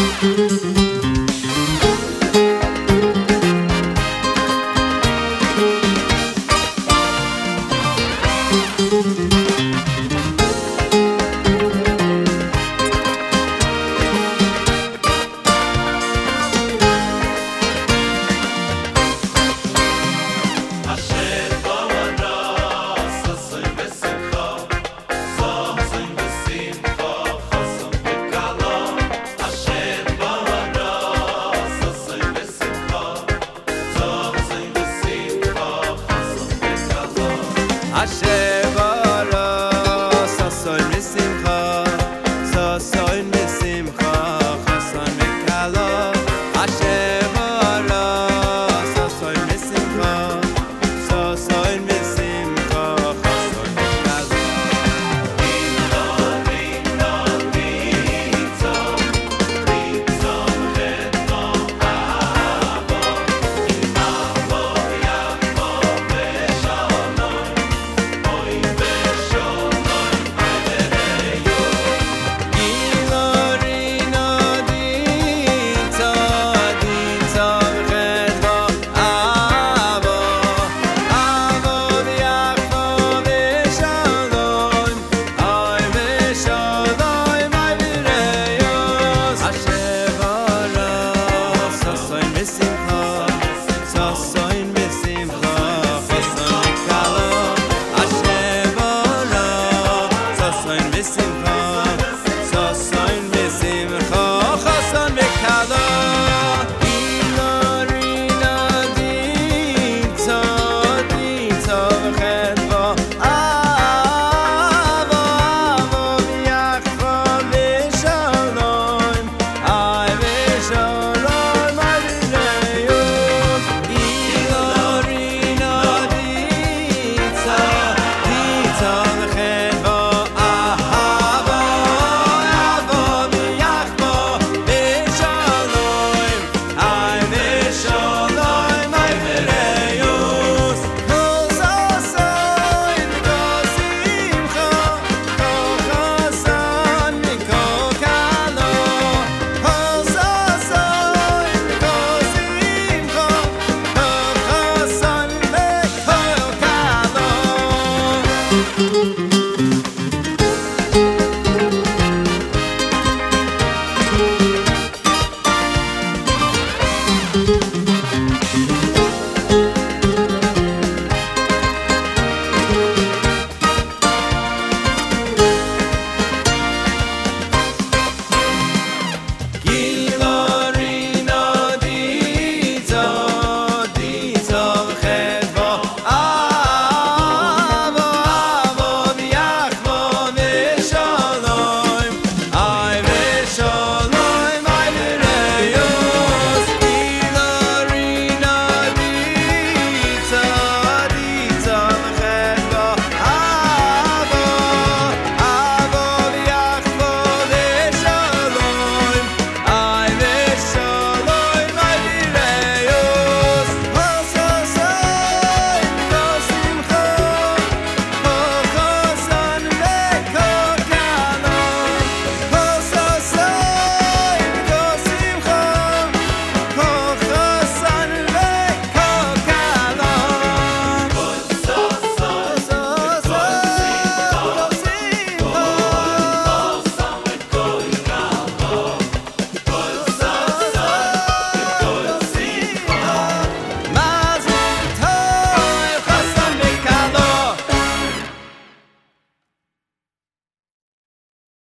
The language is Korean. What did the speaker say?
아 Seven.